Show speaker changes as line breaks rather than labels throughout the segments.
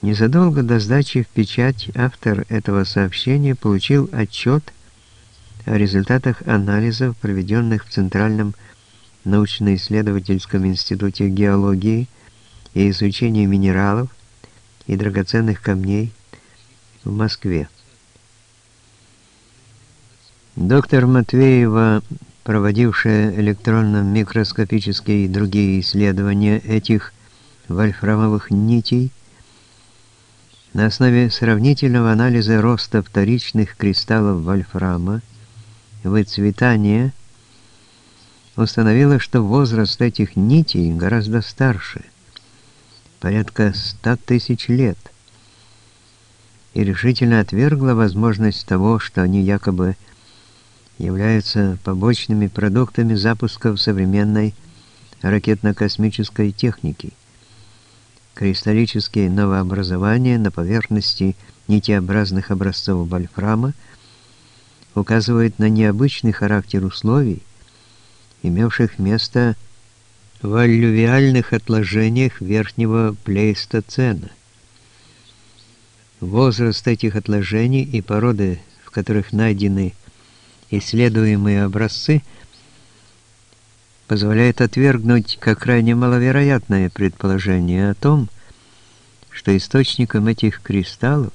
Незадолго до сдачи в печать автор этого сообщения получил отчет о результатах анализов, проведенных в Центральном научно-исследовательском институте геологии и изучения минералов и драгоценных камней в Москве. Доктор Матвеева, проводившая электронно-микроскопические и другие исследования этих вольфрамовых нитей, на основе сравнительного анализа роста вторичных кристаллов вольфрама, выцветания, установила, что возраст этих нитей гораздо старше, порядка 100 тысяч лет, и решительно отвергла возможность того, что они якобы являются побочными продуктами запусков современной ракетно-космической техники. Кристаллические новообразования на поверхности нитеобразных образцов вольфрама указывают на необычный характер условий, имевших место в аллювиальных отложениях верхнего плейстоцена. Возраст этих отложений и породы, в которых найдены исследуемые образцы позволяет отвергнуть как крайне маловероятное предположение о том, что источником этих кристаллов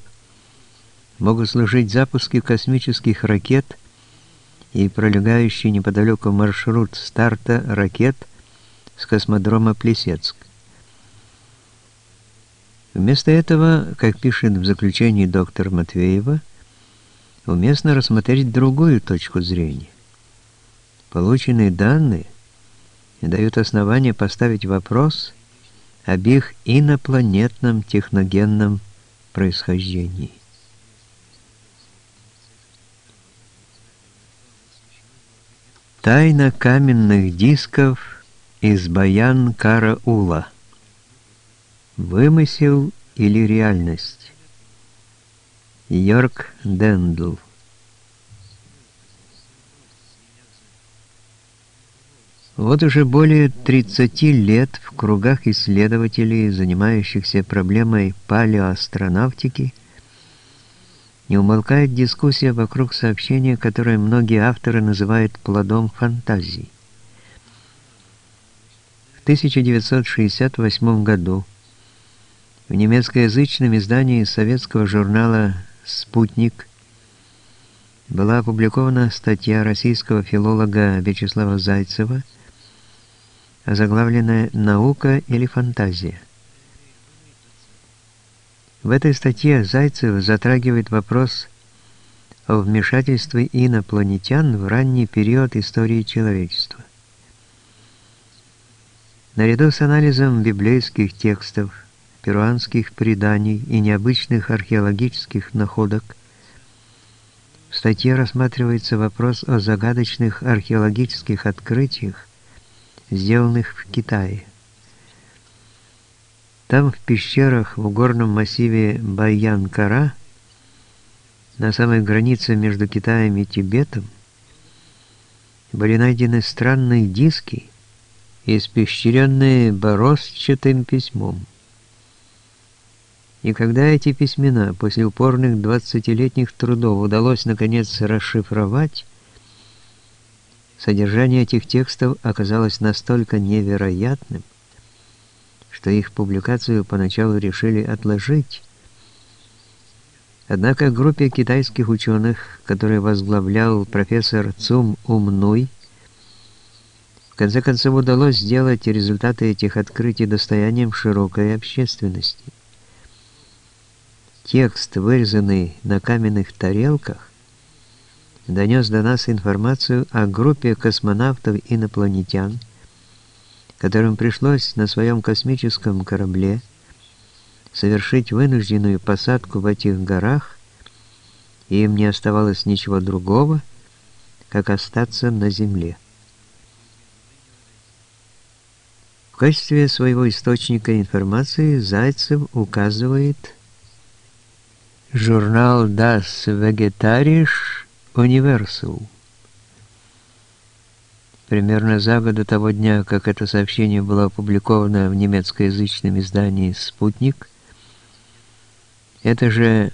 могут служить запуски космических ракет и пролегающий неподалеку маршрут старта ракет с космодрома Плесецк. Вместо этого, как пишет в заключении доктор Матвеева, уместно рассмотреть другую точку зрения. Полученные данные дают основания поставить вопрос об их инопланетном техногенном происхождении. Тайна каменных дисков из Баян-Караула. Вымысел или реальность? Йорк Дендл. Вот уже более 30 лет в кругах исследователей, занимающихся проблемой палеоастронавтики, не умолкает дискуссия вокруг сообщения, которое многие авторы называют плодом фантазии. В 1968 году в немецкоязычном издании советского журнала «Спутник» была опубликована статья российского филолога Вячеслава Зайцева, озаглавленная «Наука или фантазия?». В этой статье Зайцев затрагивает вопрос о вмешательстве инопланетян в ранний период истории человечества. Наряду с анализом библейских текстов перуанских преданий и необычных археологических находок, в статье рассматривается вопрос о загадочных археологических открытиях, сделанных в Китае. Там, в пещерах в горном массиве Баян-Кара, на самой границе между Китаем и Тибетом, были найдены странные диски, испещренные бороздчатым письмом. И когда эти письмена после упорных двадцатилетних трудов удалось наконец расшифровать, содержание этих текстов оказалось настолько невероятным, что их публикацию поначалу решили отложить. Однако группе китайских ученых, которые возглавлял профессор Цум Умнуй, в конце концов удалось сделать результаты этих открытий достоянием широкой общественности. Текст, вырезанный на каменных тарелках, донес до нас информацию о группе космонавтов-инопланетян, которым пришлось на своем космическом корабле совершить вынужденную посадку в этих горах, и им не оставалось ничего другого, как остаться на Земле. В качестве своего источника информации Зайцев указывает Журнал Das Vegetarische Universum. Примерно за год до того дня, как это сообщение было опубликовано в немецкоязычном издании «Спутник», Это же